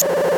Peace.